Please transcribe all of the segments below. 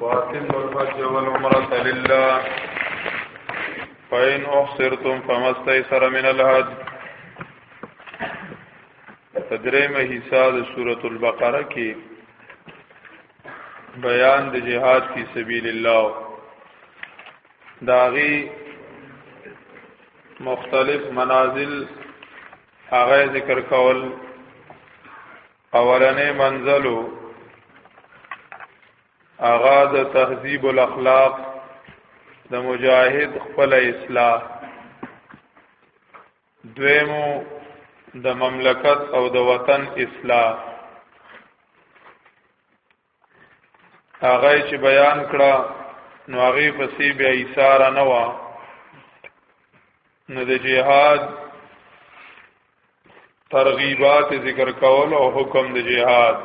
واتم الحج والعمرة لله فإن أحصرتم فما استيسر من الحج تدریمه حصہ د سورۃ البقره کې بیان د جهاد فی سبیل الله داغي مختلف منازل هغه ذکر کول اولنې منزلو اغا د تهذیب الاخلاق د مجاهد خپل اصلاح دویمو د مملکت او د وطن اصلاح هغه چې بیان کړه نو هغه پسې بیا ایثار نه و نو د جهاد ترغیبات ذکر کول او حکم د جهاد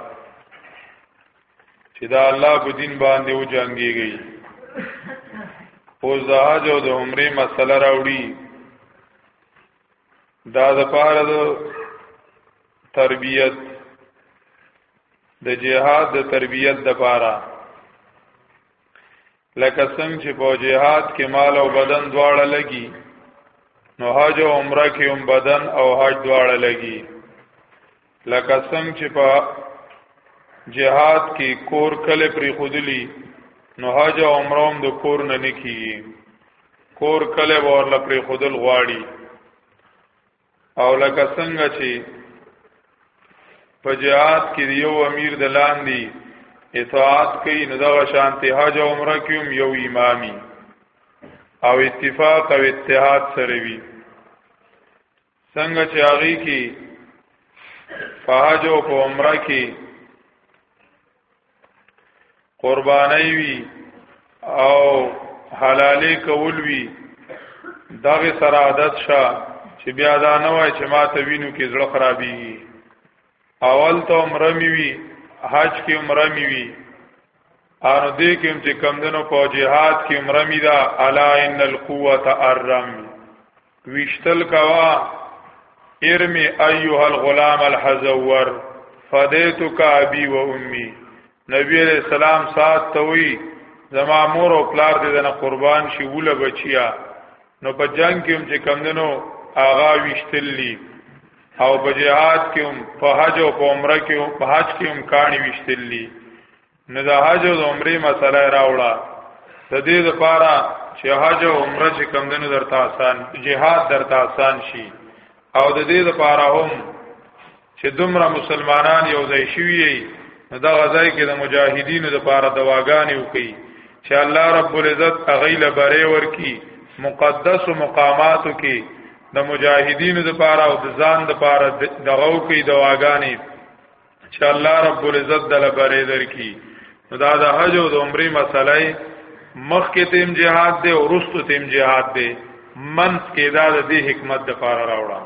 چې دا الله په دین باندې و جنگيږي او زهاج او د عمره مسله راوړي دا د پاره د تربیت د جهاد د تربیت د پاره لکه څنګه چې په جهاد کې مال او بدن دواړه لګي نو حج او عمره کې هم بدن او حج دواړه لګي لکه څنګه چې په جهاد کې کور کله پری خودلی نو حج او عمره هم د کور نه نکی کور کله ورل پری خودل غواړي او لکه څنګه چې په جهاد کې یو امیر د لاندې اطاعت کوي نو دغه شانته حج او عمره کې هم یو امامي او اتفاق او اتحاد سره وي څنګه چې هغه کې فاجو په عمره کې قربانای وی او حلالې کول وی دغه سره عادت شه چې بیا دا نه وای چې ما ته وینو کې زړه خرابي اول ته عمره می وی حج کې عمره می وی ان دې کې چې کم دنو په جهاد کې عمره می دا الا ان القوه ارم وشتل کوا ارمی ایها الغلام الحزور فدیتک ابي و امي نبی علیہ السلام سات توي زما مور او پلار دې نه قربان شي وله بچیا نو په جنگ کې هم چې کمندنو آغا وشتلی او په جهاد کې هم په حج او په عمره کې هم په حج کې هم کانی وشتلی نو د حج او عمره مسله راوړه د دې لپاره چې حج او عمره چې کمندنو درته آسان جهاد درته آسان شي او د دې لپاره هم چې دومره مسلمانان یو ځای شوي نو دا غځای کې د مجاهدینو لپاره دواګانې وکړي چې الله رب العزت هغه له بره ورکی مقدس مقاماتو کې د مجاهدینو لپاره او د ځان لپاره دغه کوي دواګانې چې الله رب العزت د لبره درکې دا د حج او د عمرې مسلې مخ کې تیم جهاد دی او رستو تیم جهاد دی منځ کې دا د دې حکمت لپاره راوړم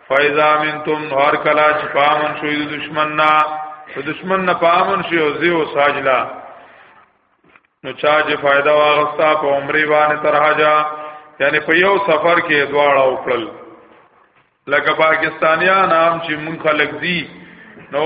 فایزا منتم هر کلا چې پامن شوی د دشمن نه د دشمن نه پامن شي او زیو ساجلا نو چا چې فائدہ واغستا په عمرې باندې ترهجا یعنی په یو سفر کې دواړه وکړل لکه پاکستانیان عام چې مون خلک دي نو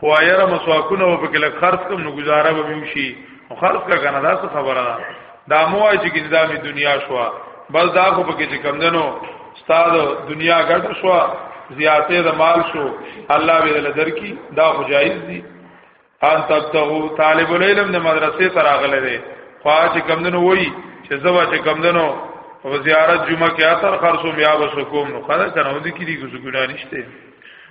خو یاره مسواکونه او پکې لک خرج کوم نو گزاره به وشي او خرج کا کنه دا څه خبره ده دا مو چې ګنده می دنیا شو بس دا خو پکې چې کم دنو استاد دنیا ګټ شو زیاتې د مال شو الله به له درکې دا خو جایز دي ان تبتغو طالب العلم د مدرسې تر اغله دي خو چې کم دنو وای چې زوا چې کم دنو او زیارت جمعه کې اثر خرصو بیا وسکوم نو خدای کنه ودی کې دي ګزګنا نشته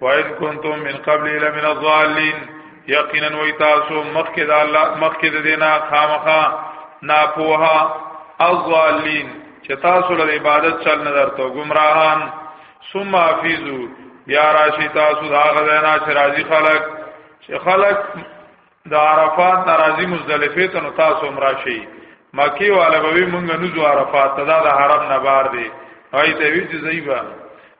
وَإِن كُنتُم مِّن قَبْلِ لَمِنَ الضَّالِّينَ یقینا وای تاسو مخکې د الله مخکې د دینه خامخا ناپوها الضالین چې تاسو له عبادت چل نه درته گمراهان ثم حفظو بیا راشي تاسو دا غزانا چې راضي خلق چې خلق د عرفات ناراضي مزدلفه ته نو تاسو هم راشي مکی والا به مونږ نو عرفات ته دا د حرم نه بار دی هاي ته وی چې زیبا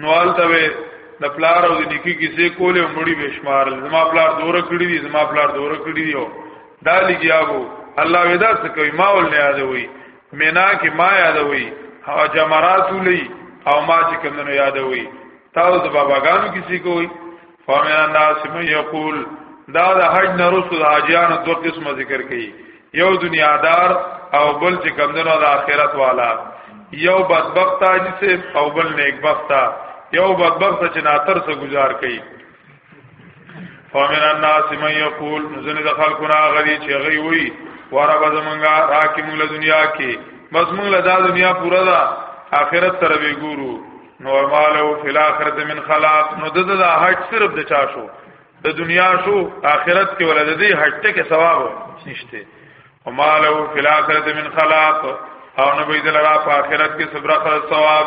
نو آلته به د پلار او د نیکی کیسې کولې او مړی به شمار زما پلار دوره کړی دي زما پلار دوره کړی دی او دا لګیاو الله ودا څه کوي ما ول نه یادوي مینا کې ما یادوي او جمرات ولي او ما چې کومنو یادوي تاسو د باباګانو کیسې کوي فمن الناس من یقول دا د حج نه رسو د حاجیانو دوه قسمه ذکر کړي یو دنیا دار او بل چې کمندونو د آخرت والا یو بدبخت حاجی سے او بل نیک بخت یو بدبخت چې ناتر سره گزار کړي فمن الناس من یقول زنه د خلقنا غری چې غي وي واره به زمونږه راکې مونږ له دنیا کې بس مونږ له دا دنیا پورا ده آخرت سره به ګورو نو مالو فی الاخرته من خلاق نو د د حج صرف د چا شو د دنیا شو آخرت کې ولر د دې حج ته کې ثواب نشته او مالو فی الاخرته من خلاق او نو به دل را په آخرت کې صبر خل ثواب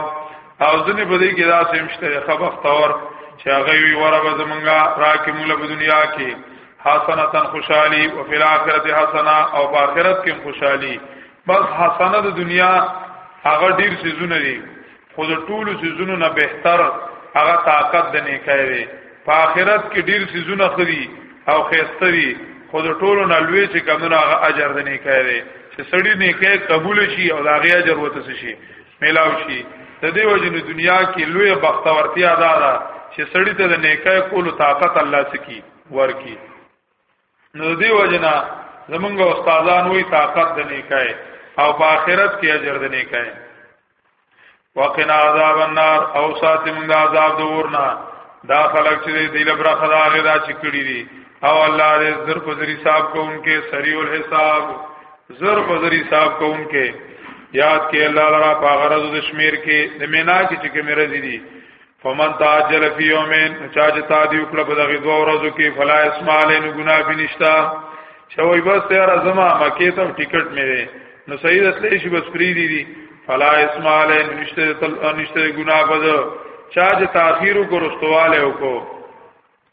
او ځنې په دې کې دا سم شته خبخت اور چې هغه وی وره به زمونږه راکې مولا په دنیا کې حسنتن خوشحالی او فی الاخرته حسنا او په آخرت کې خوشحالی بس حسنه د دنیا هغه ډیر سيزونه دي خو د ټولو سيزونو نه بهتر هغه طاقت د نیکای دی په آخرت کې ډیر سيزونه خري او خيسته دي خو د ټولو نه لوی چې کمونه هغه اجر د نیکای دی چې سړی نیکای قبول شي او دا غي اجر وته شي ملاو شي د دې وجه نه دنیا کې لوی بختورتیا ده چې سړی ته د نیکای کولو طاقت الله سکی ورکی نو دی وجنا زمونږ استادان وی طاقت د نیکای او په آخرت کې اجر د نیکای وقنا عذاب النار او ساتم د عذاب د ورنا دا خلک چې دی لبره خدا غدا چې کړی دي او الله دې زر په ذری صاحب کو انکه سریع الحساب زر په ذری صاحب کو انکه یاد کې الله لرا په غرض د شمیر کې د مینا کې چې کې مرزي دي فمن تعجل فی یومین چا چې تا دی وکړه په دغه دوه ورځو کې فلا اسماعیل نو ګناه بنشتا شوی بس تیار زما مکه ته ټیکټ مې دی نو سید اصلې شي بس فری دی دی فلا اسماعیل نشته تل نشته ګناه بده چا چې تاخير کو رستواله وکړو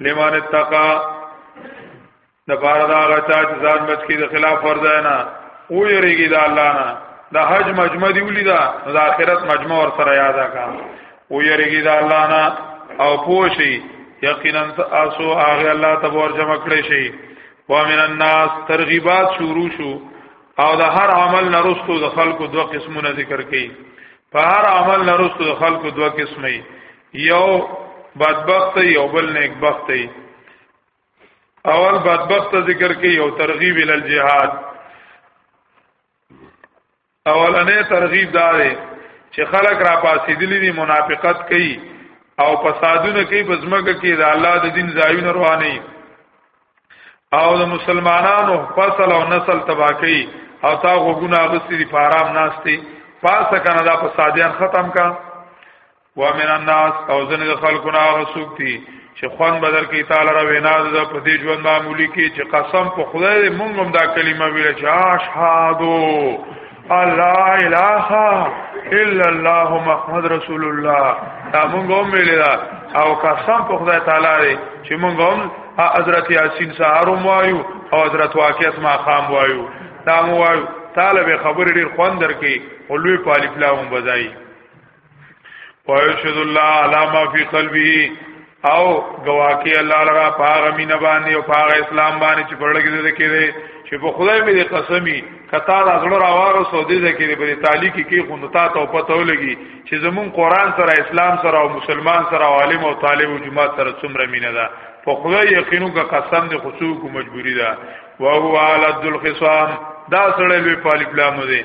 لمن اتقا د بار دا غچا چې ځان بچ کی د خلاف فرض نه او یریږي د الله نه د حج مجمع دی ولیدا د آخرت مجمع ور سره یاد کا او یریږي د الله نه او پوشي یقینا تاسو هغه الله تبارک جمع کړی شي ومن الناس ترغیبات شروع شو او د هر عمل نرستو د خلکو دوه قسمونه ذکر کړي په هر عمل نرستو د خلکو دوه قسمه یو بدبخت یو بل نیک بخت اول بدبخت ذکر کې یو ترغیب ال جهاد اولنې ترغیب دار چې خلک را پاسې دي دي منافقت کوي او فسادونه کوي بزمګه کې د الله د دین ځایونه رواني او د مسلمانانو فصل او نسل تباہ کوي او تا غوګونه غسري په آرام ناشتي پاسه کنه دا فسادیان ختم کا ومن الناس او ځنې د خلکو نه هغه څوک دي چې خوان بدر کې تعالی را وینا ده په دې ژوند معمولی کې چې قسم په خدای دې مونږ هم دا کلمه ویل چې اشهادو الله اله الا الله محمد رسول الله دا مونږ هم ویل دا او قسم په خدای تعالی دې چې مونږ هم حضرت یاسین سحر وایو او حضرت واقعیت ما خام وایو دا مو وایو طالب خبرې ډیر خوان درکې او لوی پالیپلا هم بځای ويشهد الله على ما في قلبه او گواکی الله لرا پاغه مين باندې او پاغه اسلام باندې چې پرړګې دې کېږي چې په خدای مې دې قسمي کتا لا زړه راواره سو دې دې کېږي بری تعالی کې کې خو نتا ته پته ولګي چې زمون قران سره اسلام سره او مسلمان سره او عالم او طالب او جماعت سره څومره مين ده په خدای یقینو کا قسم دې خصوصو کو مجبوری ده وهو على الخصام دا سره لوی پالي پلامو دي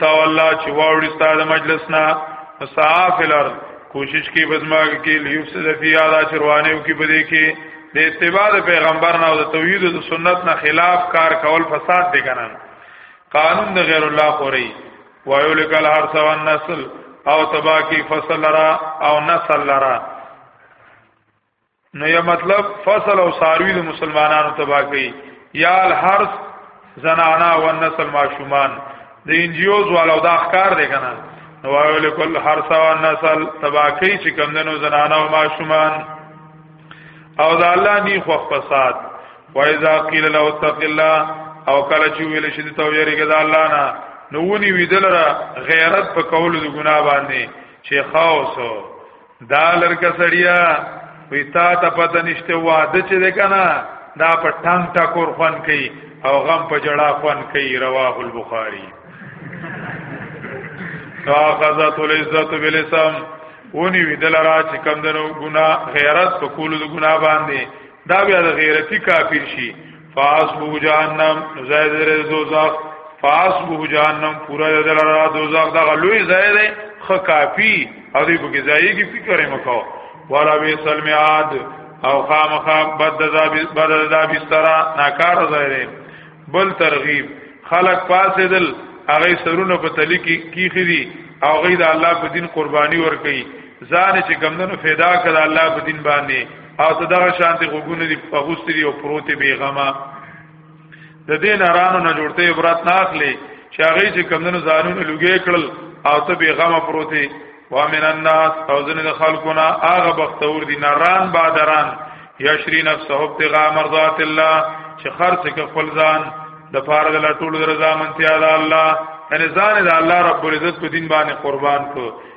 تا الله چې واوړي ستاسو مجلس نه مسافلر کوشش کی بزما کې لیفسد فی اعلی چروانیو کې بده کې د اتباع پیغمبر نه او د توحید او سنت نه خلاف کار کول فساد دی کنه قانون د غیر الله خوري وایو لکل هر څو نسل او تبا کی فصل لرا او نسل لرا نو یا مطلب فصل او ساروی د مسلمانانو تباہ کوي یا الحرس زنانا و نسل ماشومان د انجیوز والو دا ښکار دی کنه نو وایو لکل حرس و نسل تباہ کوي چې کمندنو زنانا او ماشومان او دا الله ني خو فساد وایذا قیل لو تق الله او کله چې ویل شي ته یریګه د الله نه نو ونی ویدل را غیرت په کول د ګناه باندې چې خاصو دا لرګه سړیا وی تا ته پته نشته واده چې ده کنه دا په ټنګ ټکور خوان کوي او غم په جړه خوان کوي رواه البخاری فاخذت العزت بالاسم ونی ویدل را چې کم دنو ګنا غیرت په کولو د ګنا باندې دا بیا د غیرتی کافر شي فاسبو جهنم زید در دوزخ فاسبو جهنم پورا در را دوزخ دا لوی زید خ کافی او دې په کې ځای کې فکر مکو والا به سلمیاد او خامخا بد ذاب بد ذاب استرا ناکار زید بل ترغیب خلق فاسدل هغه سرونه په تلی کې کیخې دي او غي د الله په دین قرباني ور کوي ځان چې کمندونو فدا کړه الله په دین باندې او ته دغه شانتي غوګونه دی په غوستری او پروت بی غما د دې نارانو نه جوړته عبرت نه اخلي چې هغه چې کمندونو ځانونه لګي کړل او ته بی غما پروت دی وامن الناس او ځنه د خلقونه هغه بختور دي ناران بادران یشری نفسه ابتغاء مرضات الله چې خرڅ کې خپل ځان د پاره د ټولو رضا منتیا ده الله ان ځان د الله رب العزت په دین باندې قربان کو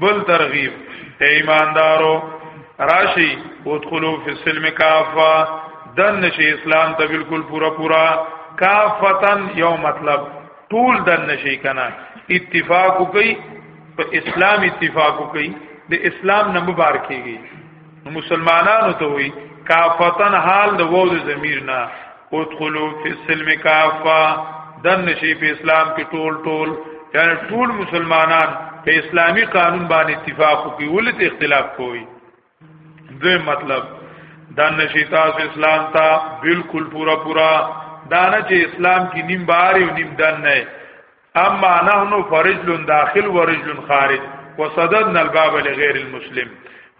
بل ترغیب اے ایماندارو راشی ادخلوا فی السلم کافا دن نشی اسلام ته بالکل پورا پورا کافتن یو مطلب ټول دن نشی کنا اتفاق کوي په اسلام اتفاق کوي د اسلام نه مبارکيږي نو مسلمانانو ته وی کافتن حال د وو د ضمیر نه ادخلوا فی السلم کافا دن نشي په اسلام کې ټول ټول یعنی ټول مسلمانان په اسلامی قانون باندې اتفاق کوي ولته اختلاف کوي دوی مطلب دن نشي تاسو اسلام ته بالکل پورا پورا دانه چې اسلام کې نیم بار او نیم دن نه اما نحن فرجل داخل ورجل خارج وصددنا الباب لغیر المسلم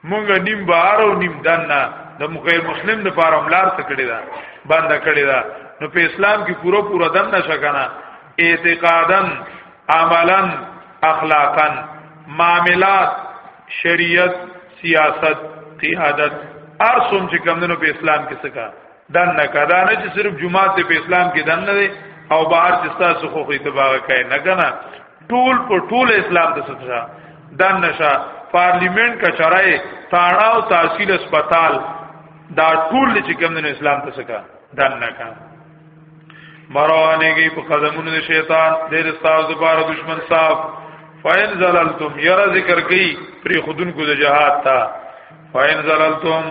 مونږ نیم بار او نیم دنه د غیر مسلم د پاره ملار څه کړی دا بند کړی دا نو په اسلام کې پورا پورا دم نشه کنه اعتقادا عملا اخلاقا معاملات شریعت سیاست قیادت ارسم چې کمندونو په اسلام کې څه کا دنه کدا نه چې صرف جمعه ته په اسلام کې دنه دی او بهر چې تاسو خو خو اتباع کوي نه کنه ټول په ټول اسلام ته ستره دنه شه پارلیمنت کا چرای تاړه او تحصیل اسپیټال دا ټول چې کوم نه اسلام ته سکا دنه کا مروانه کی په قدمونو د شیطان ډیر استاد لپاره دشمن صاحب فین زللتم یرا ذکر کی پر خودن کو د جهاد تا فین زللتم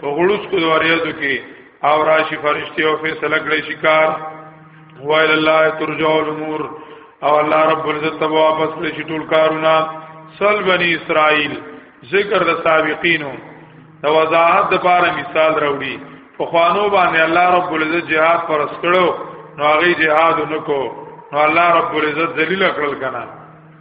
په غړوس کو د وریاضو کې او راشي فرشتي او فیصله کړی شکار وایل الله ترجو الامور او الله رب العزت ته واپس کړی شي ټول کارونه سل بنی اسرائیل ذکر د سابقینو د وضاحت لپاره مثال راوړي په خوانو باندې الله رب العزت jihad پر اسکړو نو هغه jihad نکو نو الله رب العزت ذلیل کړل کنا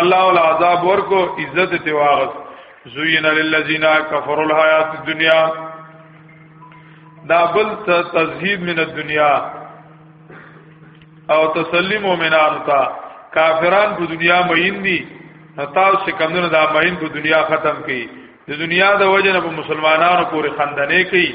الله ول عذاب ورکو عزت ته واغس زوین للذین کفروا الحیات الدنیا دا بل تزهید من الدنیا او تسلیم مومنان تا کافران په دنیا مئین دي نتاو چې کمونه دا مئین په دنیا ختم کړي د دنیا د وجه نه په مسلمانانو پورې خندنې کوي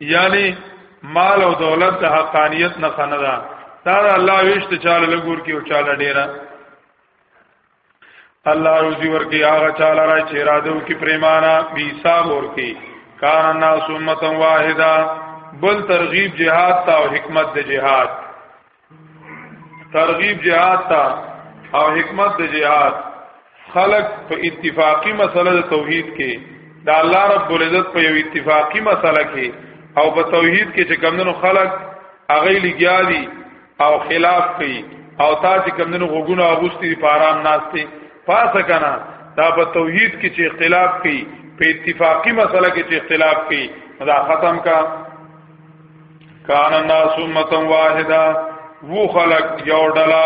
یعنی مال او دولت د حقانیت نه خنه ده دا الله ویشت چاله لګور کې او چاله ډیره الله روزي ورکی هغه چاله را چې را دو کې پریمانا بي حساب ورکی کان الناس امه واحده بل ترغیب جهاد تا او حکمت د جهاد ترغیب جهاد تا او حکمت د جهاد خلق په اتفاقی مسله د توحید کې د الله رب العزت په یو اتفاقی مسله کې او په توحید کې چې کمندونو خلق اغه لګیا دي او خلاف کوي او تا چې کمندونو غوګونو اغوستي په آرام ناشته پاسه کنه دا په توحید کې چې اختلاف کوي په اتفاقی مسله کې چې اختلاف کوي دا ختم کا کان الناس امه واحده وو خلق یو ډلا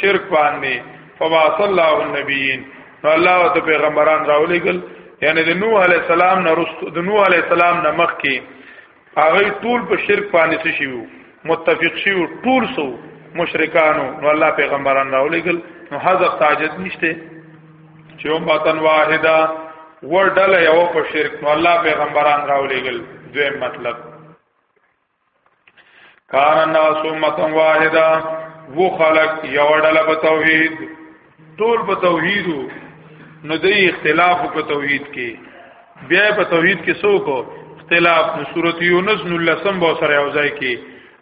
شرک باندې فما صلی الله النبیین نو الله او پیغمبران راولېګل یعنی د نوح علی السلام نه رستو د نوح علی السلام نه مخ کې هغه ټول په شرک باندې څه شي وو متفق شي ټول سو مشرکانو نو الله پیغمبران راولېګل نو حذف تاجت نشته چې امتن واحده ور ډله یو په شرک نو الله پیغمبران راولېګل دویم مطلب کان الناس امتن واحده وو خلق یو ډله په توحید ټول په توحید نو د اختلاف په توحید کې بیا په توحید کې څوک اختلاف نو سورته یونس نو لسم به سره اوځای کې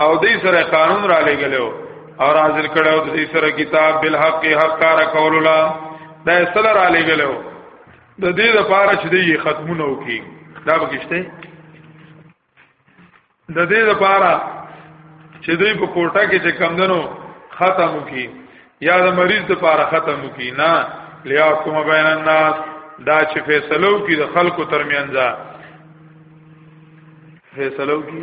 او دې سره قانون را لګلو او حاضر کړو دې سره کتاب بالحق حق کار کول لا دا سره را لګلو د دې لپاره چې دې ختمونه وکي دا بګشته د دې لپاره چې دې په کوټه کې چې کمندنو ختم وکي یا د مریض لپاره ختم کی نه لیا کوم بین الناس دا چې فیصلو کی د خلکو ترمنځ فیصلو کی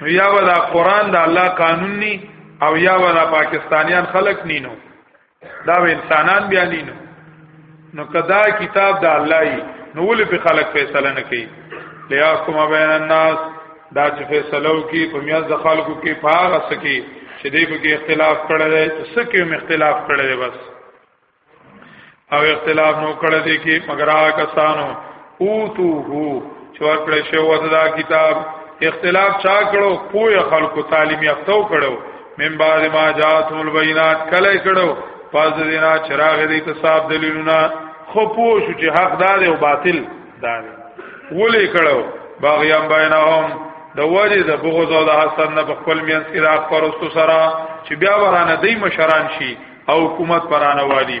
نو یا ودا قران د الله قانون ني او یا ودا پاکستانیان خلق نینو دا انسانان بیا نینو نو کدا کتاب د الله نو ولې په خلق فیصله نه کوي لیاکم بین الناس دا چې فیصلو کې په میاز د خلکو کې پاغه سکی چې دې په کې اختلاف کړی دی چې سکه هم اختلاف کړی دی بس او اختلاف نو کړی دی کې مگر هغه کسانو اوتو هو چې ورکړې شو دا کتاب اختلاف چا کړو پوی خلکو تعلیم یافتو کړو من بعد ما جاتهم البینات کله کړو پس دینا چراغ دې ته صاحب دلیلونه خو پوه شو چې حق دار او باطل دار ولې کړو باغیان بینهم د وجه د بغض او د حسد نه په خپل مینس کې راخ پرستو سره چې بیا ورانه دای مشران شي او حکومت پرانه والی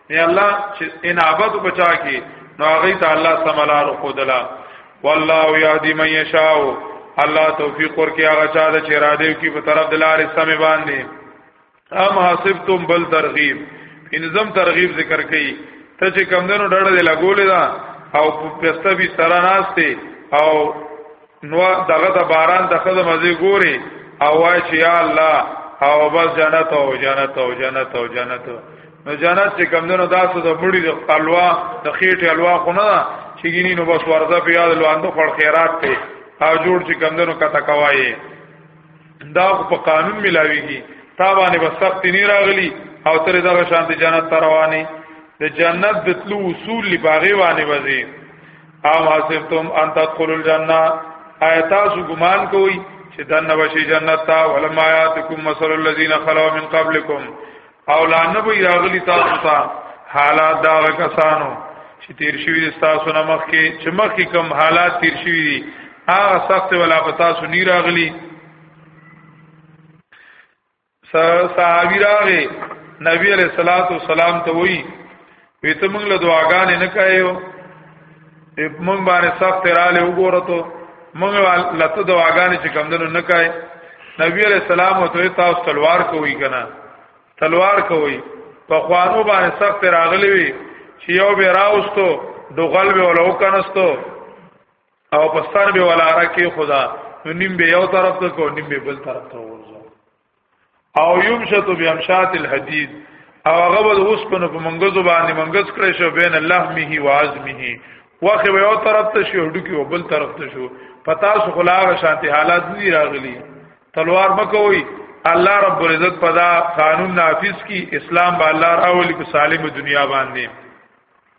نه الله چې ان عبادت بچا کی نو هغه ته الله سملار خودلا والله یهدی من یشاء الله توفیق ورکړي هغه چا د چې را دی کی په طرف د لارې سمې باندې ام حسبتم بل ترغیب انظم ترغیب ذکر کړي ته چې کمندونو ډړه دی لګولې دا او پسته به سره ناشته او نو دغه د باران د خدای مزه ګوري او وای چې یا الله او بس جنت او جنت او جنت او جنت نو جنت چې کمندونو داسو د مړي د حلوا د خېټه حلوا خو نه چې ګینی نو بس ورځه په یاد لواندو خړ خیرات ته او جوړ چې کمندونو کته کوي دا په قانون ملاويږي تا باندې بس سخت نه راغلی او تر دا شانت جنت رواني د جنت د تلو اصول لباغي باندې وځي او حسبتم ان تدخلوا الجنه ایت سو ګمان کوي چې دنه وشي جنت تا ولما یاتکم مثل الذين خلو من قبلكم او لانه به راغلی تاسو ته حالات دا کسانو چې تیر شوی دي تاسو نه مخ کې چې مخ کې کم حالات تیر شوی دي هغه سخت ولا پتا سو نی راغلی صحابي راغې نبی عليه الصلاه والسلام ته وی وی ته موږ له دعاګانې نه کایو موږ باندې سخت رااله وګورته موږ لته دعاګانې چې کمندونو نه کای نبی عليه السلام ته تاسو تلوار کوي کنه تلوار کوي په خوانو باندې سخت راغلی وی چې یو به راوستو دوغل به ولو کنستو او په سر به ولا راکې خدا نو نیم به یو طرف ته کو نیم به بل طرف ته ورځو او یمشط بیمشات الحدید او هغه به اوس په نو په منګزو باندې منګز کړی شو بین اللحمه و عظمه واخه به یو طرف ته شو ډکی او بل طرف ته شو پتا سو خلاغه شانتی حالات دی راغلی تلوار مکوئ الله رب العزت پدا قانون نافذ کی اسلام با الله راولی کو سالم دنیا باندې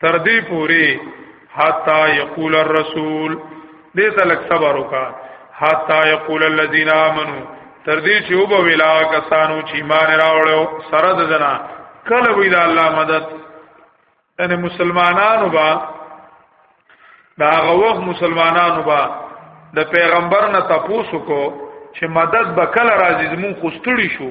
تر دې پوري حتا یقول الرسول دې تلک صبر وکا حتا یقول الذين امنوا تر دې چې وب ویلا کسانو چې ایمان راوړو سره د جنا کله وی دا الله مدد ان مسلمانانو با دا غوغ مسلمانانو با د پیغمبر نه تاسو کو چې مدد به کله راځي زمون خوستړي شو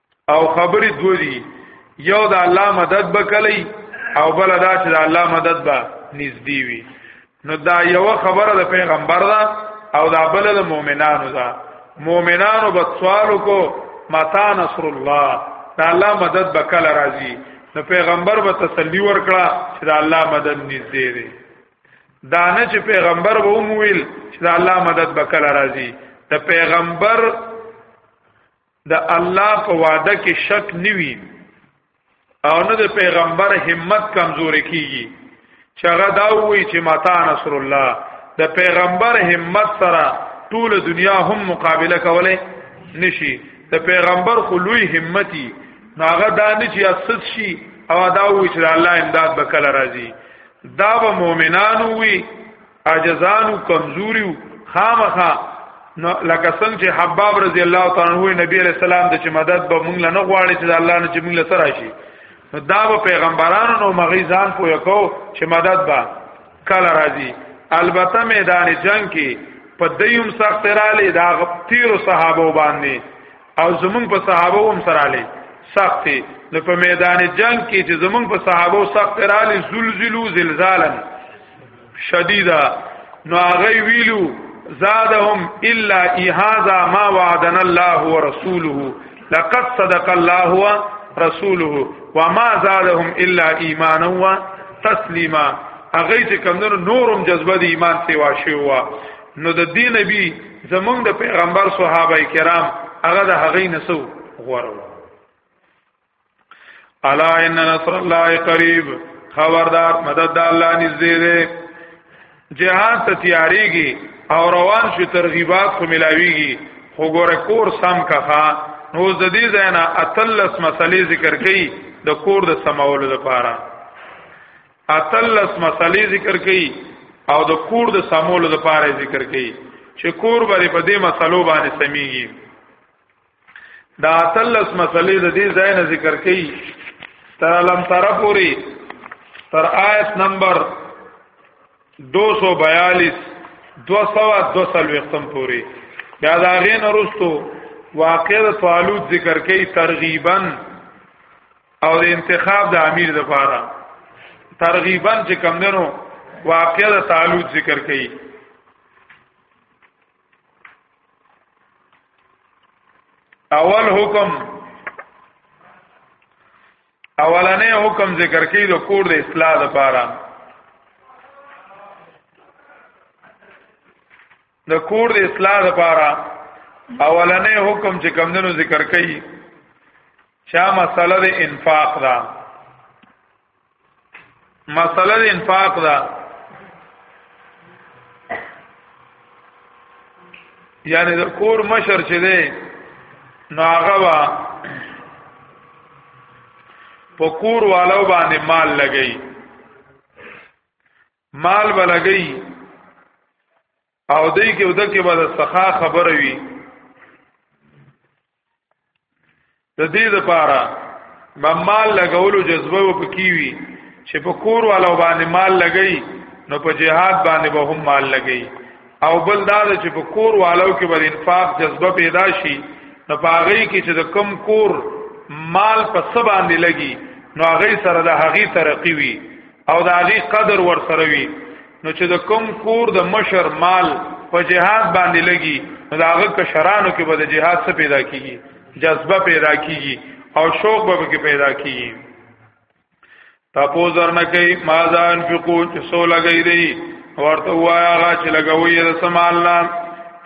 او خبرې دوه دي یو د الله مدد به کلی او بل دا چې د الله مدد به نږدې وي نو دا یو خبره د پیغمبر ده او دا بل د مؤمنانو ده مؤمنانو به سوال کو متا نصر الله دا الله مدد به کله راځي نو پیغمبر به تسلی ورکړه چې دا الله مدد نږدې دی دا نه چې پیغمبر به ومویل چې دا الله مدد به کله راځي د پیغمبر د الله په وعده کې شک نیوي او نه د پیغمبر همت کمزوري کیږي چې هغه دا وایي چې متا نصر الله د پیغمبر همت سره ټول دنیا هم مقابله کوله نشي د پیغمبر خلوی همتی ناغه دا نه چې اسد شي او دا وایي چې الله امداد به کله راځي دا به مؤمنانو وي عاجزانو کمزوریو خامخا نو لکه څنګه چې حباب رضی الله تعالی عنہ نبی علیہ السلام د چې مدد به مونږ نه غواړي چې الله نه چې مونږ له سره شي نو دا به پیغمبرانو نو مغیزان پو یکو چې مدد به کله راځي البته میدان جنگ کې په دیم سخت رااله دا غتیر صحابه باندې او زمونږ په صحابه هم سره رااله سخت نو په میدان جنگ کې چې زمونږ په صحابه سخت رااله زلزلو زلزالن شدیدا نو هغه ویلو زادهم الا اهذا ما وعدنا الله ورسوله لقد صدق الله ورسوله وما زادهم الا ایمانا وتسلیما هغه چې کمنو نورم جذبه د ایمان سیوا شو نو د دین نبی زمونږ د پیغمبر صحابه کرام هغه د هغې نسو غوړو الا ان نصر الله قریب خبردار مدد الله نږدې دی جهان ته تیاریږي او روان شي ترغیبات خو ملاویږي خو ګوره کور سم کخا نو د دې زینا اتلس مسلې ذکر کړي د کور د سمولو لپاره اتلس مسلې ذکر کړي او د کور د سمولو لپاره ذکر کړي چې کور باندې په دې مسلو باندې سميږي دا تلس مسلې د دې ځای نه ذکر کړي تر لم تر پوری تر آیت نمبر 242 202 ختم پوری بیا دا غین ورستو واقع د طالوت ذکر کړي ترغیبا او د انتخاب د امیر د پاره ترغیبا چې کم دنو واقع د طالوت ذکر کړي اول حکم اولنې حکم ذکر کړي د کور د اصلاح لپاره د کور د اصلاح لپاره اولنې حکم چې کمندونو ذکر کړي چا مسله د انفاق ده مسله د انفاق ده یعنی د کور مشر چې دی نو هغه وا په کور والو باندې مال لګی مال به لګی او دې کې ودکه به د سخا خبره وي د دې لپاره مال لګولو جذبه وکي وي چې په کور والو باندې مال لګي نو په جهاد باندې به هم مال لګي او بل دا چې په کور والو کې به انفاق جذبه پیدا شي نو په هغه کې چې د کم کور مال په سبا باندې لګي نو هغه سره د هغه ترقی وي او د هغه قدر ور سره وي نو چې د کوم کور د مشر مال په جهاد باندې لګي نو داغه کشرانو کې به د جهاد څخه پیدا کیږي جذبه پیدا کیږي او شوق به کې پیدا کیږي تاسو ځرنه کوي ما ځان فقو چې سو لګی دی ورته وایا هغه چې لګوي د سمال نه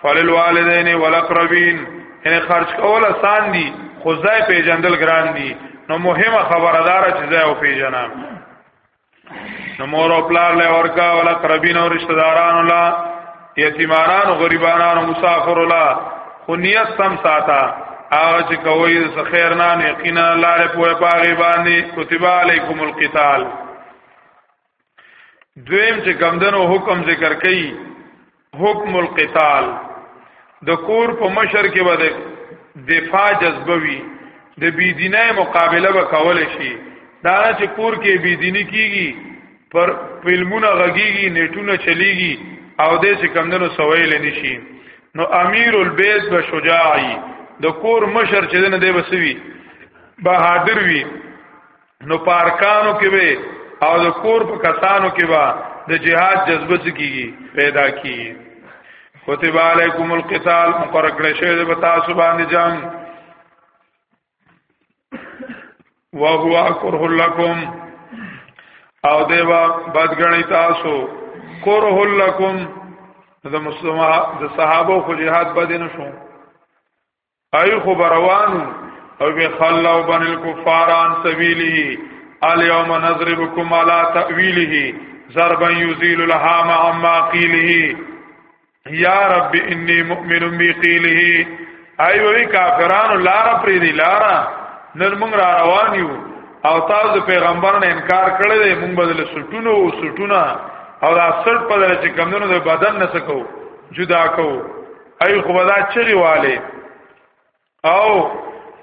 فلل والدین ولقربین ان خرج کول آسان دي خو ځای پیجندل ګران دي نو مهمه خبردار چې ځای او پیجنم نو مور او پلار له ورکا ولا قربین او رشتہ داران ولا یتیمانان او غریبانان او مسافر ولا خو نیت سم ساته هغه چې کوي د خیر نه یقینا الله له پوهه پاغي باندې کتب علیکم القتال دویم چې کمدنو حکم ذکر کړي حکم القتال د کور په مشر کې به د دفاع جذبوي د بيدینه مقابله به کول شي دا چې کور کې بيدینی کیږي پر فلمونه غږیږي نیټونه چلیږي او د څه کمندونو سویل نشي نو امیر البیت به شجاعي د کور مشر چې نه دی بسوي بهادر وي نو پارکانو کې به او د کور په کسانو کې به د جهاد جذبه کیږي پیدا کیږي کتب علیکم القتال مقرر کړی شوی د تاسو باندې جنگ وهو کرہ لکم او دیوا بدګنی تاسو کرہ لکم د مسلمان د صحابه خو جهاد بد نه شو ای خو بروان او به خلوا بن الكفار عن سبيله اليوم نضربكم على تاويله ضربا يزيل الهام عما قيله یا رب انی مؤمن بقیله ای وی کافرانو لار پری دی لارا نن موږ را روان یو او تاسو پیغمبر نه انکار کړی دی موږ بدل سټونو او سټونه او دا سټ په دره چې کمونو د بدن نه سکو جدا کوو ای خو بدا چری والے او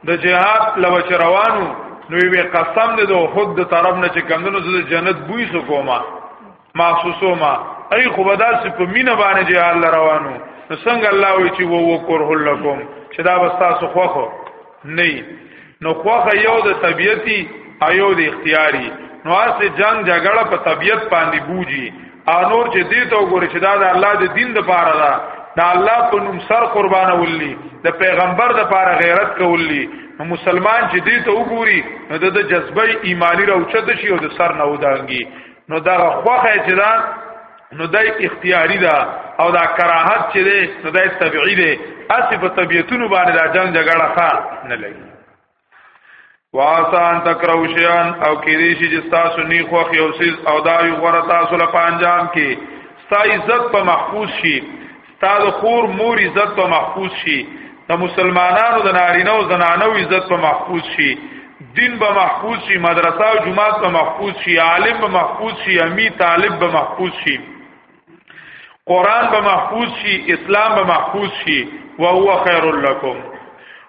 د جهاد لو چروانو نو وی قسم دې دو خود د طرف نه چې کمندونو زده جنت بوی سو کوما محسوسو ما ای خو بدا چې په مینه باندې جهاد روانو نو څنګه الله وی چې وو وکره لکم چې دا بس تاسو خوخو نه نو خوخه یو د طبیعتي ایو د اختیاري نو اسه جنگ جګړه په طبیعت باندې بوجي او نور چې دې ته وګوري چې دا د الله د دین د پاره ده دا الله په نوم سر قربان ولي د پیغمبر د پاره غیرت کولی نو مسلمان چې دې ته وګوري نو د جذبه ایمانی راوچت شي او د سر نه ودانګي نو دا خوخه چې دا نو دای اختیاري ده او دا کراهت چې ده نو دای طبيعي ده اسی په طبيعتونو باندې دا جنگ جګړه ښه نه لګي واسان تکرو شیان او کېدې شي چې تاسو نه خوخ یو سیز او دا یو غره تاسو له پنجام کې ستا عزت په محفوظ شي تا د خور مور عزت په محفوظ شي د مسلمانانو د نارینه او زنانو عزت په محفوظ شي دین به محفوظ شي مدرسه او جماعت به محفوظ شي عالم به محفوظ شي امی طالب به محفوظ شي قران به محفوظ شي اسلام به محفوظ شي او هو خیر لکم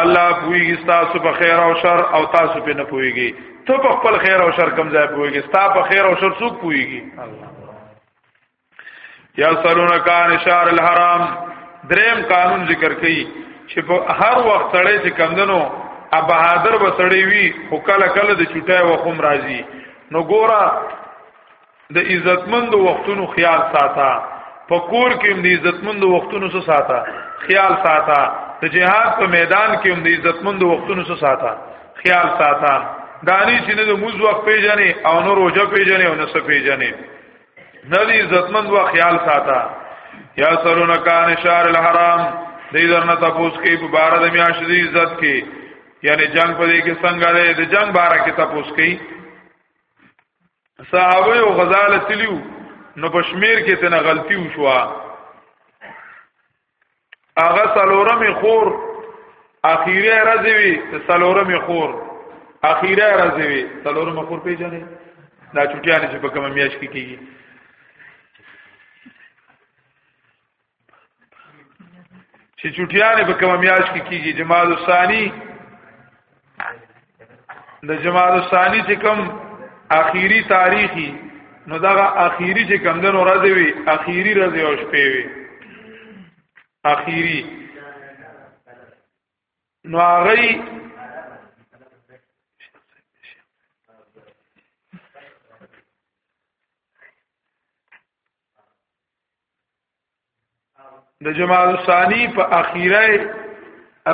الله پویږي تاسو په خیر او شر او تاسو په نه پویږي ته په خپل خیر او شر کم ځای پویږي ستا په خیر او شر څوک پویږي الله یا سرون کان شهر الحرام دریم قانون ذکر کړي چې په هر وخت سړی چې کمندنو ا بهادر وسړی وي خو کله کله د چټای وخم راځي نو ګوره د عزتمند وختونو خیال ساته په کور کې هم د عزتمند وختونو سره ساته خیال ساته د جهاد په میدان کې هم د عزتمند وختونو سره ساته خیال ساته دانی چې نه د موز وخت پیژنې او نو روزه پیژنې او نس پیژنې نه د عزتمند و خیال ساته یا سرونه کان شهر الحرام دې درنه تاسو کې په بار د میاشت د عزت کې یعنی جنگ په دې کې څنګه ده د جنگ بار کې تاسو کې صحابه او غزاله تلیو نو په شمیر کې تنه غلطي وشوه هغه سلورم خور اخیره راځي وي سلورم خور اخیره راځي وي سلورم خور پیژنې دا چټیانه چې په کوم میاش کې کیږي چې چټیانې په کوم میاش کې کیږي جماعت الثانی د جماعت الثانی چې کوم اخیری تاریخي نو دا اخیری چې کوم دن ورځ وي اخیری ورځ او شپې وي اخیری نو هغه د جماعت ثانی په اخیره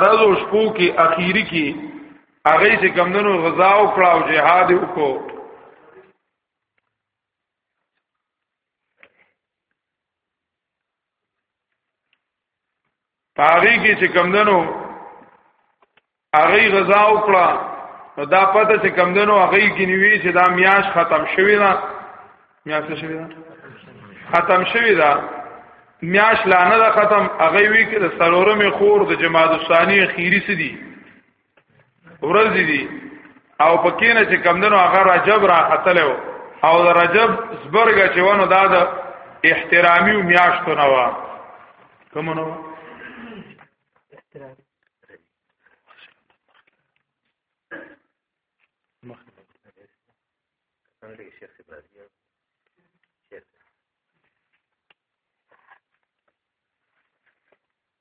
رز او شپو کې اخیری کې هغه چې کمندونو غزا او کړه او جهاد وکړو پاغي کې چې کمدنو هغه غزا وکړه نو دا پته چې کمدنو هغه کې نیوي چې دا میاش ختم شوی دا میاش شوی دا ختم شوی دا میاش لانه دا ختم هغه وی کې د سرورمې خور د جماعت ثانی خیری سدي ورځ دي او پکې نه چې کمندنو هغه رجب را خطلو او د رجب زبرګه چې ونه دا د احترامي او میاشتو نه و کوم نو احترامي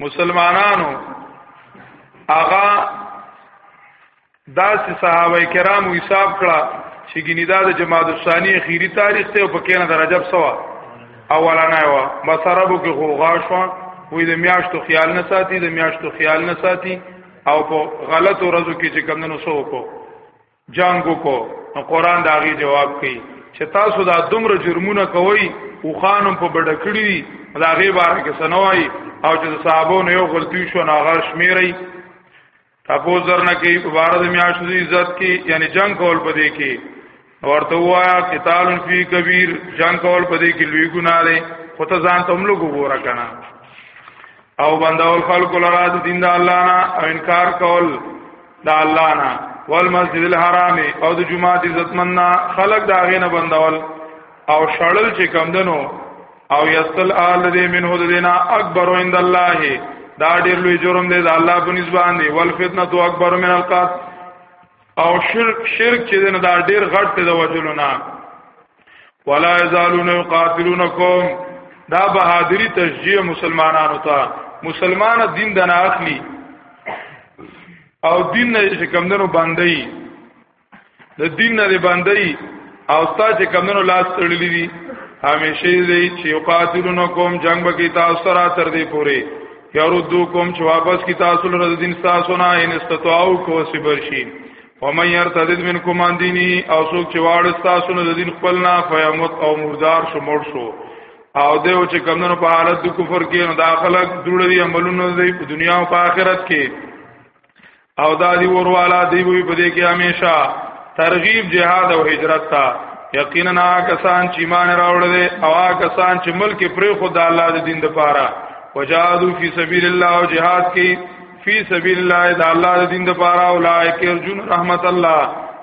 مسلمانانو هغه داسې صحابه کرامو حساب کړه چې ګینه دا د جماعت الثانی اخیری تاریخ ته په کېنه د رجب سوا اولانه وا مسربو کې غوغا شو وې د میاشتو خیال نه ساتي د میاشتو خیال نه ساتي او په غلط ورځو کې چې کمندونو سو کو جنگ کو نو قران دا غي جواب کوي چې تاسو دا دومره جرمونه کوي او خانم په بډه کړی دي دا غي بار کې سنوي او چې صحابو نه یو غلطي شو نه غر شمیري تاسو درنه کې په بار د میاشتو عزت کې یعنی جنگ کول پدې کې ورته وایا قتال فی کبیر جنگ کول پدې کې لوی ګناه ده خو ته ځان ته هم لوګو ګورا کنه او بندول خلق لرا د دین د الله نه او انکار کول د الله نه والمسجد الحرام او د جمعه د عزت مننا خلق دا غینه بندول او شړل چې کمدنو او یستل آل دې منه د دینا اکبر عند الله دا ډیر لوی جرم دی د الله په نسبت باندې والفتنه تو اکبر من القات او شرک شرک چې دین دا ډیر غټ دی د وجلونه ولا یزالون یقاتلونکم دا بهادری تشجیه مسلمانانو ته مسلمان دین دنا اخلي او دین نه چې کمندونو باندې د دین نه باندې او تا چې کمندونو لاس تړلې دي همیشه دې چې یقاتلون کوم جنگ به کی تاسو سره تر دې پوري یاردو کوم چې واپس کی تاسو لره دین تاسو نه ان استطاعو کو سبرشین ومن يرتد منكم عن ديني او څوک چې واړ تاسو نه د دین خپل نه فیموت او مردار شو مړ شو او دی او چې کمنو په حالت د کفر کې نو داخلك جوړ دي عملونه دی په دنیا او په آخرت کې او دا دی وروالا دی وي په دې کې همیشه ترغیب جهاد او هجرت ته یقینا کسان چې ایمان راوړل دي او کسان چې ملک پرې خدای الله د دین لپاره وجاهدوا فی سبیل الله او جهاد کې فی سبیل الله دا الله دین د پاره اولایک ارجون رحمت الله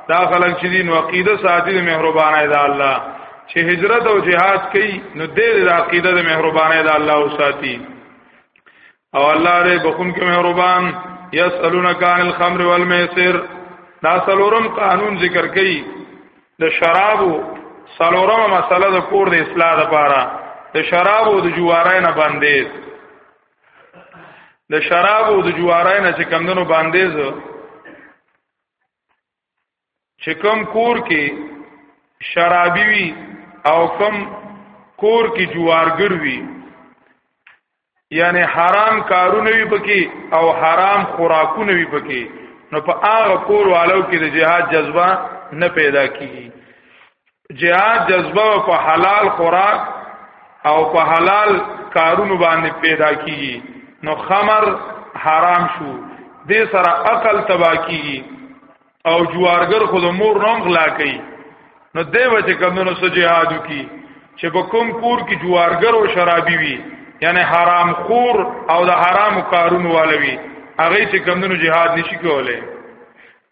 دا خلک چې دین عقیده ساتي د مهربانه دا الله چې هجرت او جهاد کوي نو د دې عقیده د مهربانه د الله او ساتي او الله دې بخون کې مهربان یسالونک عن الخمر والمیسر دا سلورم قانون ذکر کړي د شرابو سلورم مسله د کور د اصلاح لپاره د شرابو د جوارای نه باندې د شراب او د جوارای نه چې کمندونو باندې زه چې کم کور کې شرابي وي او کم کور کې جوارګر وي یعنی حرام کارونه وي پکې او حرام خوراکونه وي پکې نو په هغه کور والو کې د جهاد جذبه نه پیدا کیږي جهاد جذبه په حلال خوراک او په حلال کارونو باندې پیدا کیږي نو خمر حرام شو دې سره عقل تبا کیږي او جوارګر خود مور نوم غلا کوي نو دې وجه کمونو سو جهاد کی چې په کوم کور کې جوارګر او شرابي وي یعنی حرام خور او د حرام کارونو والوي هغه چې کمونو جهاد نشي کولای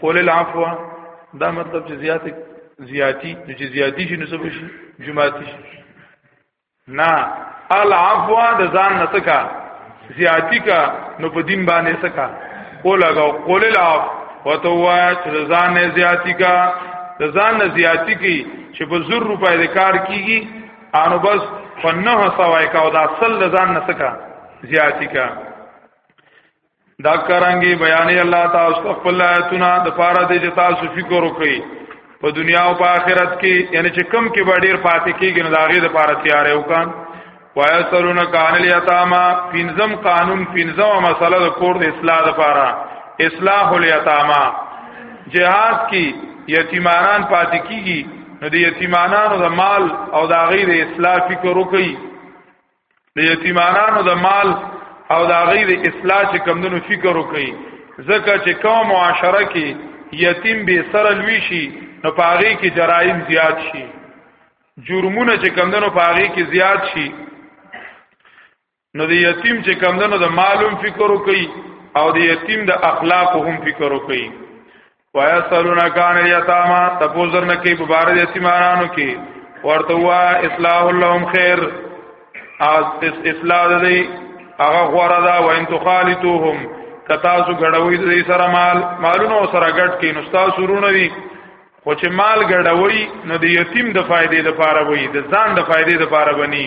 قول العفو دا مطلب چې زیات زیاتی نو چې زیاتی شي نو څه بشي جماعتي شي نه العفو د ځان نه تکا زیاتی کا نو په دین باندې سکا قول هغه قول العفو وتوا چې ځان نه زیاتی کا د ځان نه زیاتی کی چې په زر روپۍ د کار کیږي انو بس فنه سوای کا او دا اصل د ځان نه سکا زیاتی کا دا کرانګي بیانې الله تاسو خپل آیتونه د پاره دې چې تاسو فکر وکړي په دنیا او په آخرت کې یعنی چې کم کې به ډیر پاتې کېږي نو دا غي د پاره تیار یو کان وایسرون کان الیتاما پنځم قانون پنځمه مسله د کور د اصلاح د پاره اصلاح الیتاما جهاد کې یتیمانان پاتې کیږي نو د یتیمانانو د مال او د غیر اصلاح فکر وکړي د یتیمانو د مال او د غي د اصلاح چې کمندونو فکر وکړي ځکه چې کوم معاشره کې یتیم به سره لوي شي نو پاغي کې جرایم زیات شي جرمونه چې کمندونو پاغي کې زیات شي نو د یتیم چې کمندونو د معلوم فکر وکړي او د یتیم د اخلاق هم فکر وکړي وایا سرونه کان یتاما تپوزر نکی په بار د یتیمانو کې ورته وا اصلاح اللهم خیر از اصلاح دی هغه غوړه دا وین تو خالتوهم کتا سو غړوي دې سره مال مالونو سره غټ کې نو تاسو رونه وي خو چې مال غړوي نو د یتیم د فائدې د پاره وي د ځان د فائدې د پاره بني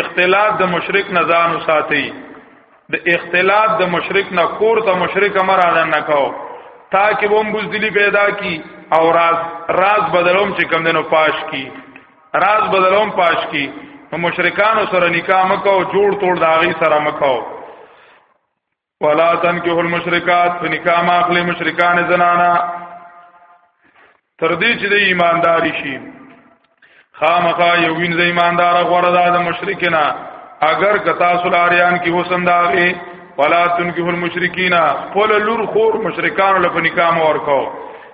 اختلاط د مشرک نه ځان ساتي د اختلاط د مشرک نه کور ته مشرک امر اذن نه کاو تا کې ووم بوزدلی پیدا کی او راز راز بدلوم چې کم دنو پاش کی راز بدلوم پاش کی نو مشرکانو سره نکاح مکو جوړ توړ داغي سره مکو ولا تنکه المشرکات په نکاح ما خپل مشرکان زنانا تر دې چې د ایماندار شي خامخا یو وین د ایماندار غوړه ده د مشرکینا اگر کتا سلاریان کی حسن داغه ولا تنکه المشرکینا قول لور خور مشرکان له په نکاح ورکاو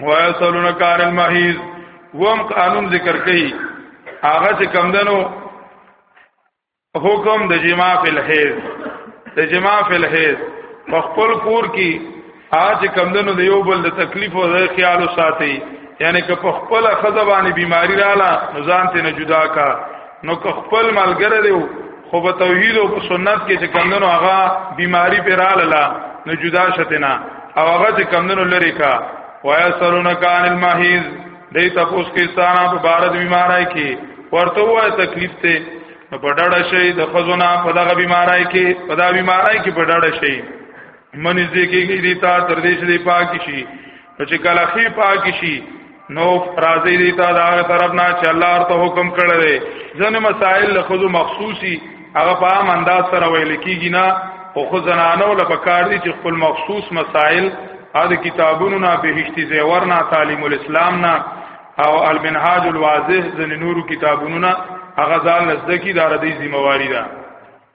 ويسالون کار المحیز وهم قانون ذکر کړي هغه چې کم دنو حکم د جما فی الحیز د جما فی الحیز په خپل کور کې اج کم دنو د یو بل د تکلیف او د خیال ساتي یعنی که په خپل خزبانی بیماری رااله نزان ته نه جدا کا نو که خپل ملګری دی خو په توحید او سنت کې چې کمندونو هغه بیماری پر رااله نو جدا شته نه او هغه چې کمندونو لري کا ویا سرون کان المحیز دې تاسو کې ستانه په بارد بیمارای کې ورته وای تکلیف ته نو په ډډه شي د خزونه په دغه بیمارای کې په دا بیمارای کې په ډډه شي منځ دې کې دې تا تر دې شي پاک شي نو چې کله خې پاک شي نو راځي دي تا دا طرف نه چې الله ورته حکم کړی دی ځنه مسائل له خود مخصوصي هغه په عام انداز سره ویل کیږي نه او خو زنانو له پکار دي چې خپل مخصوص مسائل اده کتابونو نه بهشتي زیور نه تعلیم الاسلام نه او المنهاج الواضح ځنه نورو کتابونو نه هغه ځان لزدکی دار دي ذمہ واری ده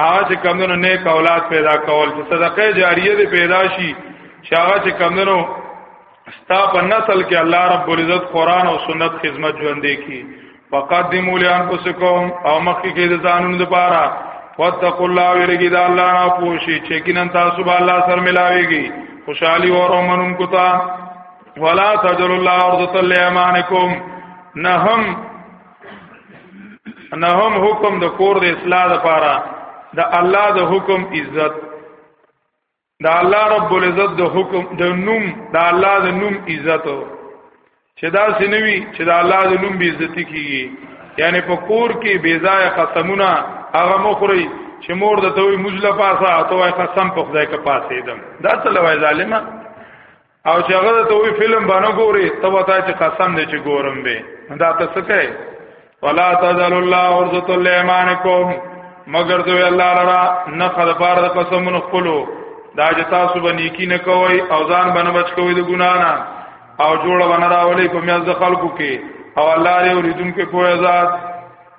هغه چې کمونو نیک اولاد پیدا کول چې صدقه جاریه دې پیدا شي چې هغه چې کمونو ستا په نسل کې الله رب العزت قران او سنت خدمت ژوندې کی فقدموا لانفسکم او مخکې کې د ځانونو لپاره واتقوا الله ورګي دا الله نه پوښي چې کینن تاسو به الله سره ملاويږي خوشحالي او رومنون کوتا ولا تجل الله ارض تل ایمانکم نهم نه هم حکم د کور د اصلاح لپاره د الله د حکم عزت د الله رب العزت د حکم د نوم د الله د نوم عزت چې دا سنوي چې د الله د نوم به عزت کیږي یعنی په کور کې بے ځای قسمونه هغه مخري چې مور د توي مجله پاسه او توي قسم په خدای کې پاسې دم دا څه لوي ظالمه او چې هغه ته وی فلم باندې ګوري ته وتا چې قسم دې چې ګورم به دا ته څه کوي ولا تذل الله ورزت الايمانکم مگر دوی الله لرا نه خلفار د قسمونو خپلو دا چې تاسو به نیکی نه کوي او ځان باندې بچ کوي د ګنا نه او جوړ باندې راولي کوم یز خلکو کې او الله دې اوریدونکو په ذات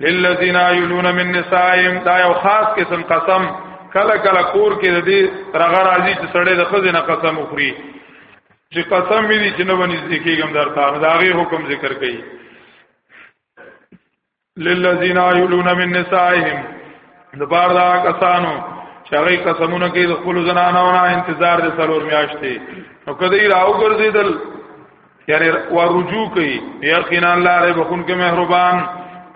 للذین یلون من نسائهم دا یو خاص قسم قسم کله کله کور کې د دې رغه راځي چې سړی د خزې نه قسم وخوري چې قسم مې دي چې نه باندې ذکرېږم درته دا غي حکم ذکر کړي للذین یلون من نسائهم د بار دا کسانو چې هغه قسمونه کوي د خپل زنانو نه انتظار د سلور میاشتې نو کدی راو ګرځیدل یعنی ورجو کوي یقینا الله دې بخون کې مهربان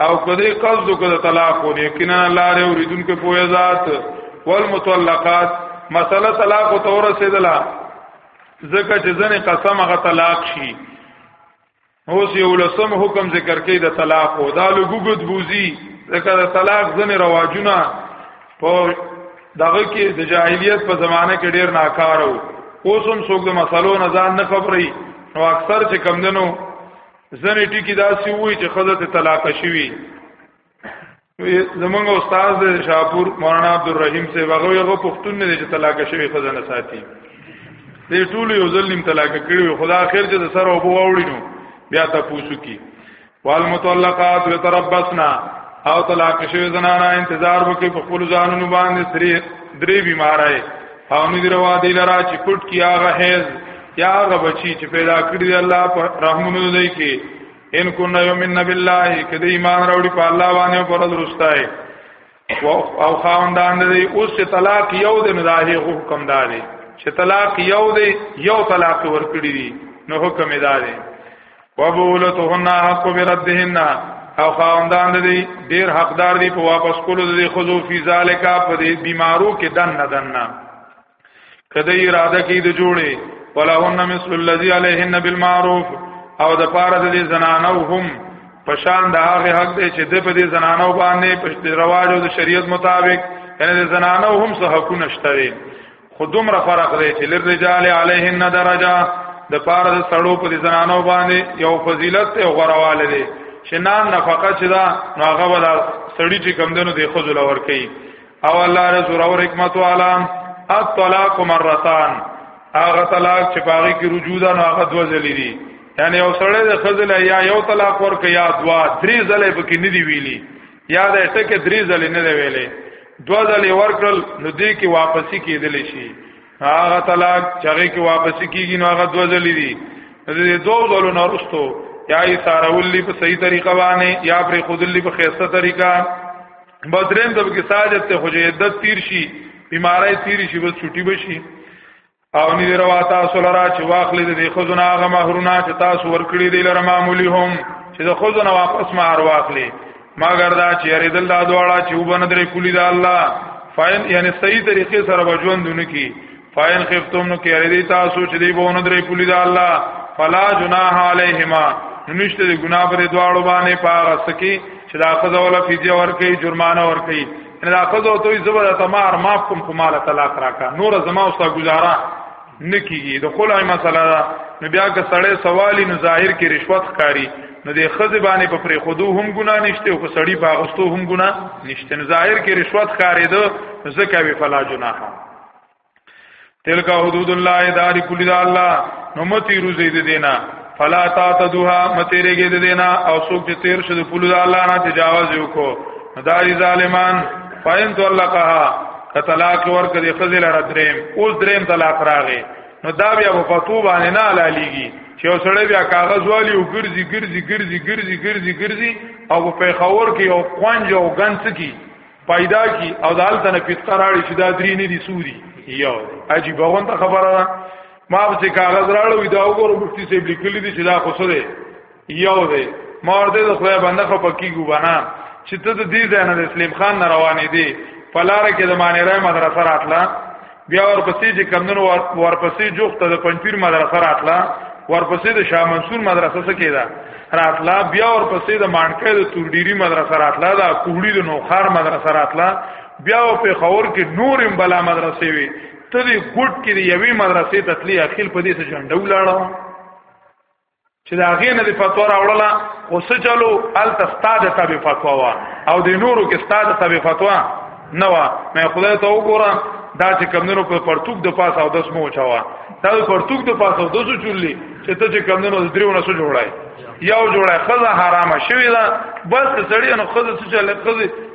او کدی قصد کده طلاق و یقینا الله دې اوریدون کې پوهه ذات والمطلقات مسله طلاق او تور سیدلا زکه چې ځنه قسم غ طلاق شي اوس یو لسم حکم ذکر کوي د طلاق او دا لګوګد بوزي ځکه د طلاق ځنه رواجونه په دغه کې د جاهلیت په زمانه کې ډیر ناکاره وو اوس هم څوک د مسلو نه ځان نه خبري نو اکثر چې کم دنو ځنې ټکی داسې وای چې خزه ته طلاق شوی زمونږ استاد د شاپور مولانا عبدالرحیم سے هغه یو پښتون نه چې طلاق شوی خزه نه ساتي دې ټول یو ظلم طلاق کړی خدا خیر چې د سر او بو وړي نو بیا تاسو کی والمطلقات يتربصنا او طلاق شوی زنانا انتظار وکي په خپل ځانونو باندې سری درې بیمارای او نو دروا دی لرا چې پټ کی هغه هیز یا هغه بچی چې پیدا کړی الله په رحمونو دی کې ان کو نه یمن بالله کدی ایمان راوړي په الله باندې او پر درستای او خاوندان دی اوس چې طلاق یو دی نو دا حکم دا دی چې طلاق یو دی یو طلاق ورکړي دي نو حکم دا دی وبولتهن حق بردهن او خاوندان دی ډیر حقدار دی په واپس کولو دی خذو فی ذالک په دې بیمارو کې دن نه دن نه کده اراده کی د جوړې ولهن مثل الذي عليهن بالمعروف او د پاره د زنانو هم پشان د هغه حق دی چې د په دې زنانو باندې پښت رواج او د شریعت مطابق یعنی د زنانو هم څه حقونه شته خودم را فرق دی چې لرجال عليهن درجه د پاره د سړو په دې زنانو باندې یو فضیلت او غرواله دی چې نان نفقه چې دا نو هغه ولا سړی چې کم دنو دی خو زول ور کوي او الله رسول او حکمت والا الطلاق مرتان هغه طلاق چې باغی کې رجوع ده نو هغه دوه ځلې دي یعنی یو سړی د خزل یا یو طلاق ورکړي یا دوا درې ځلې پکې نه دی ویلي یا د ټکه درې ځلې نه دی ویلي دوا ځلې ورکړل نو دې کې واپسی کېدل شي هغه طلاق چې هغه کې واپسی کیږي نو هغه دوا ځلې دي دې دوه ځلو نه ورستو یا یې سارولې په صحیح طریقه باندې یا پر خودلې په خیسته طریقه بدرین د کې ساجت ته خو عدت تیر شي بیماری تیر شي بس چټي بشي او نی روا تاسو لرا چې واخلې د خزونه هغه مہرونه چې تاسو ورکړي دي لره معمولی هم چې د خزونه واپس مہر واخلي مګر دا چې ریدل دا دواړه چې وبندرې کلی دا الله فاین یعنی صحیح طریقې سره بجوندونه کی فاین خفتم نو کړی دی تاسو چې دی بونه درې پولی دا الله فلا جناح علیهما نشته دی ګناه پر دواړو باندې پاره سکی چې دا خزه ولا فیجه ورکی جرمانه ورکی ان دا خزه او توي زبر تمار معاف کوم کومه طلاق راکا نور زما او ستا گزاره نکیږي د خلای مسله دا نو بیا که سړی سوالی نو ظاهر کې رشوت کاری نو د خزه باندې په پرې خودو هم ګنا نشته او سړی په اغستو هم ګنا نشته نو ظاهر کې رشوت کاری دو ځکه وی فلا جناح تلک حدود الله دار کلی دا الله نو متی روزی دی دینا فلا تا تدوها متی رگی دی دینا او سوک چه تیر شد پلو دا الله نا تجاوز یو کو داری ظالمان فاین تو اللہ کہا که طلاق ور کدی خزل را دریم اوس دریم طلاق راغی نو دا بیا په فتو باندې نه لالیږي چې اوسړی بیا کاغذ والی او ګرځي ګرځي ګرځي ګرځي ګرځي ګرځي او په خور کې او قنج او غنڅ کې پیدا کی او دالته نه پتقه راړي چې دا درې نه دي سوري یو عجیب غونډه خبره ده ما به کاغذ راړو دا وګورو مفتی صاحب لیکلي دي چې دا خو څه دی یو دی ما ورته د خدای باندې خو پکې ګو بنا چې ته د دې ځای نه اسلام خان نه روانې دي پلار کې د مانیره مدرسه راتله بیا ورپسې چې کمندونو ورپسې جوخته د پنځپیر مدرسه راتله ورپسې د شاه منصور مدرسه څخه کېده راتله بیا ورپسې د مانکې د تورډيري مدرسه راتله د کوړی د نوخار مدرسه راتله بیا په خور کې نورم بلا مدرسې وي ته دې ګډ کې یوې مدرسې ته تلی اخیل په دې څه جنډه ولاړه چې دا غې نه د فتوا راوړله او څه چلو ال تستاد تب فتوا وا او د نورو کې استاد تب فتوا نه وا مې خدای ته وګوره دا چې کمندونو په پرتوک د پاس او دس مو چاوا دا پرتوک د پاس او دسو چولې چې ته چې کمندونو د دریو نسو جوړای یو جوړای خزه حرامه شوی دا بس سړی نو خزه څه چلې خزه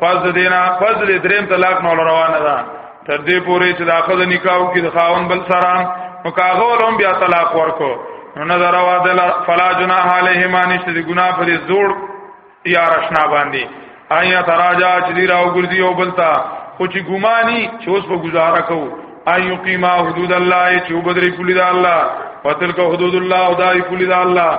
پس دینا پس دې دریم طلاق نو روانه ده تر دې پورې چې داخه د نکاح کې د خاون بل سره نو کاغه ولوم بیا طلاق ورکو نو نظر وادل فلا جناح علیهما نشته دی ګناه پر زوړ یا رشنا باندې آیا تراجا چې دی راو ګرځي او بلتا خو چې ګماني چې اوس په گزاره کوو ايو قیما حدود الله چې وبدري پولی دا الله وتلک حدود الله او دای پولی دا الله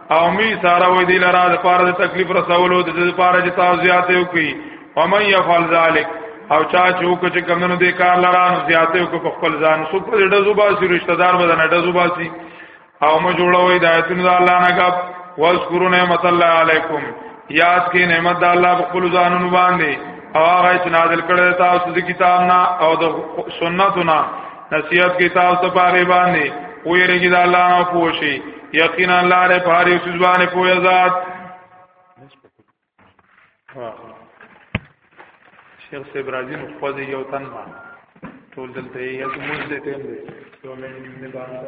او می سارا وې دی لرا د پاره د تکلیف رسولو د دې پاره چې تاسو زیاته وکي او من يفعل ذلک او چا چې وکړي چې کمنو دې کار لرا نو زیاته وکړي په خپل ځان سو په دې دزو باسي رشتہ دار بدن دزو باسي او ما جوړوي د آیتونو د الله نه غب واذکروا نعمت الله علیکم یاد کې نعمت د الله په خپل ځانونو باندې او هغه چې نازل کړی تاسو د کتاب نه او د سنتو نه نصیحت کې تاسو په اړه باندې ویریږي د الله نه پوښي یقینا الله له پاره سوزبانه پوهه ذات شیخ صاحب راځي نو خو دې یو تن ما ټول دلته یې ته موږ دې ټیم دې یو منټ دې باندې